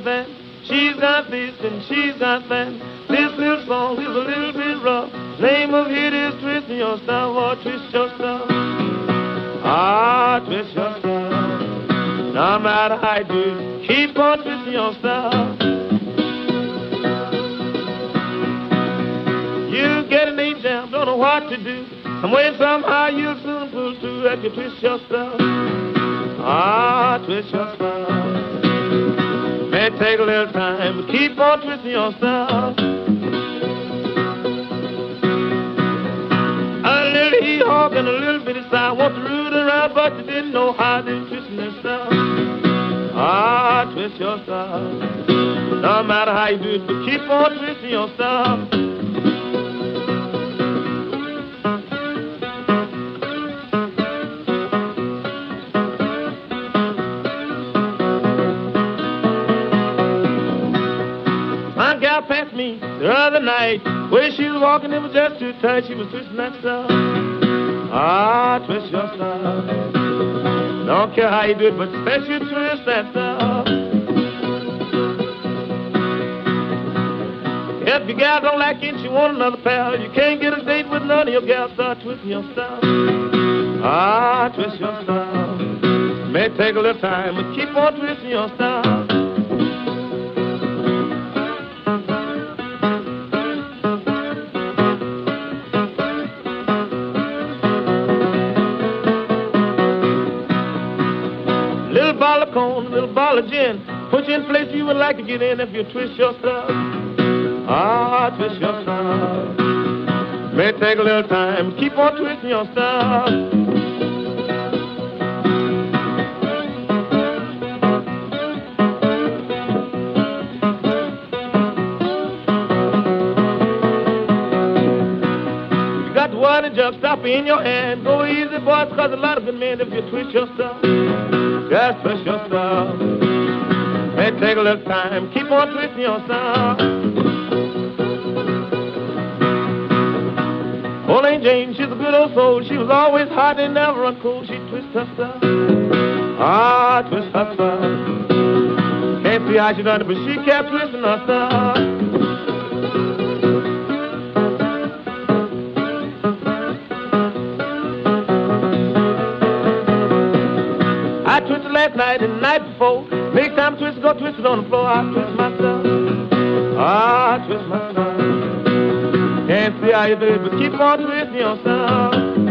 this and she's got that. This little song is a little bit rough. Name of it is twisting your style, or twist your style. Ah, twist your style. No matter how you do keep on twisting your style. You get an eight jam, don't know what to do. Some way, somehow, you'll soon pull through as you twist your style. Ah, twist your style. Take a little time, keep on twisting your style. A little hee-hawk and a little bitty. Want to root around, but you didn't know how to twist your style. Ah, twist your style. No matter how you do it, but keep on twisting your gal passed me the other night. Way she was walking, it was just too tight. She was twisting that stuff. Ah, twist your style. Don't care how you do it, but especially twist that stuff. If your gal don't like it, she want another pal. You can't get a date with none of your gals. Start twisting your style. Ah, twist your style. May take a little time, but keep on twisting your style. Bottle of corn, a little bottle of gin. Put you in place you would like to get in if you twist your stuff. Ah, twist your stuff. May take a little time. Keep on twisting your stuff. You got the water jug, stop in your hand. Go easy, boys, cause a lot of good men if you twist your stuff. Just twist your stuff. May take a little time. Keep on twisting yourself. Old Aunt Jane, she's a good old soul. She was always hot and never run cold. She twists her stuff. Ah, twist her stuff. Can't see how she done it, but she kept twisting her stuff. I twisted last night and the night before. Next time twist, go twist it on the floor. I twist myself. I twist myself. Can't see how you do it, but keep on twisting yourself.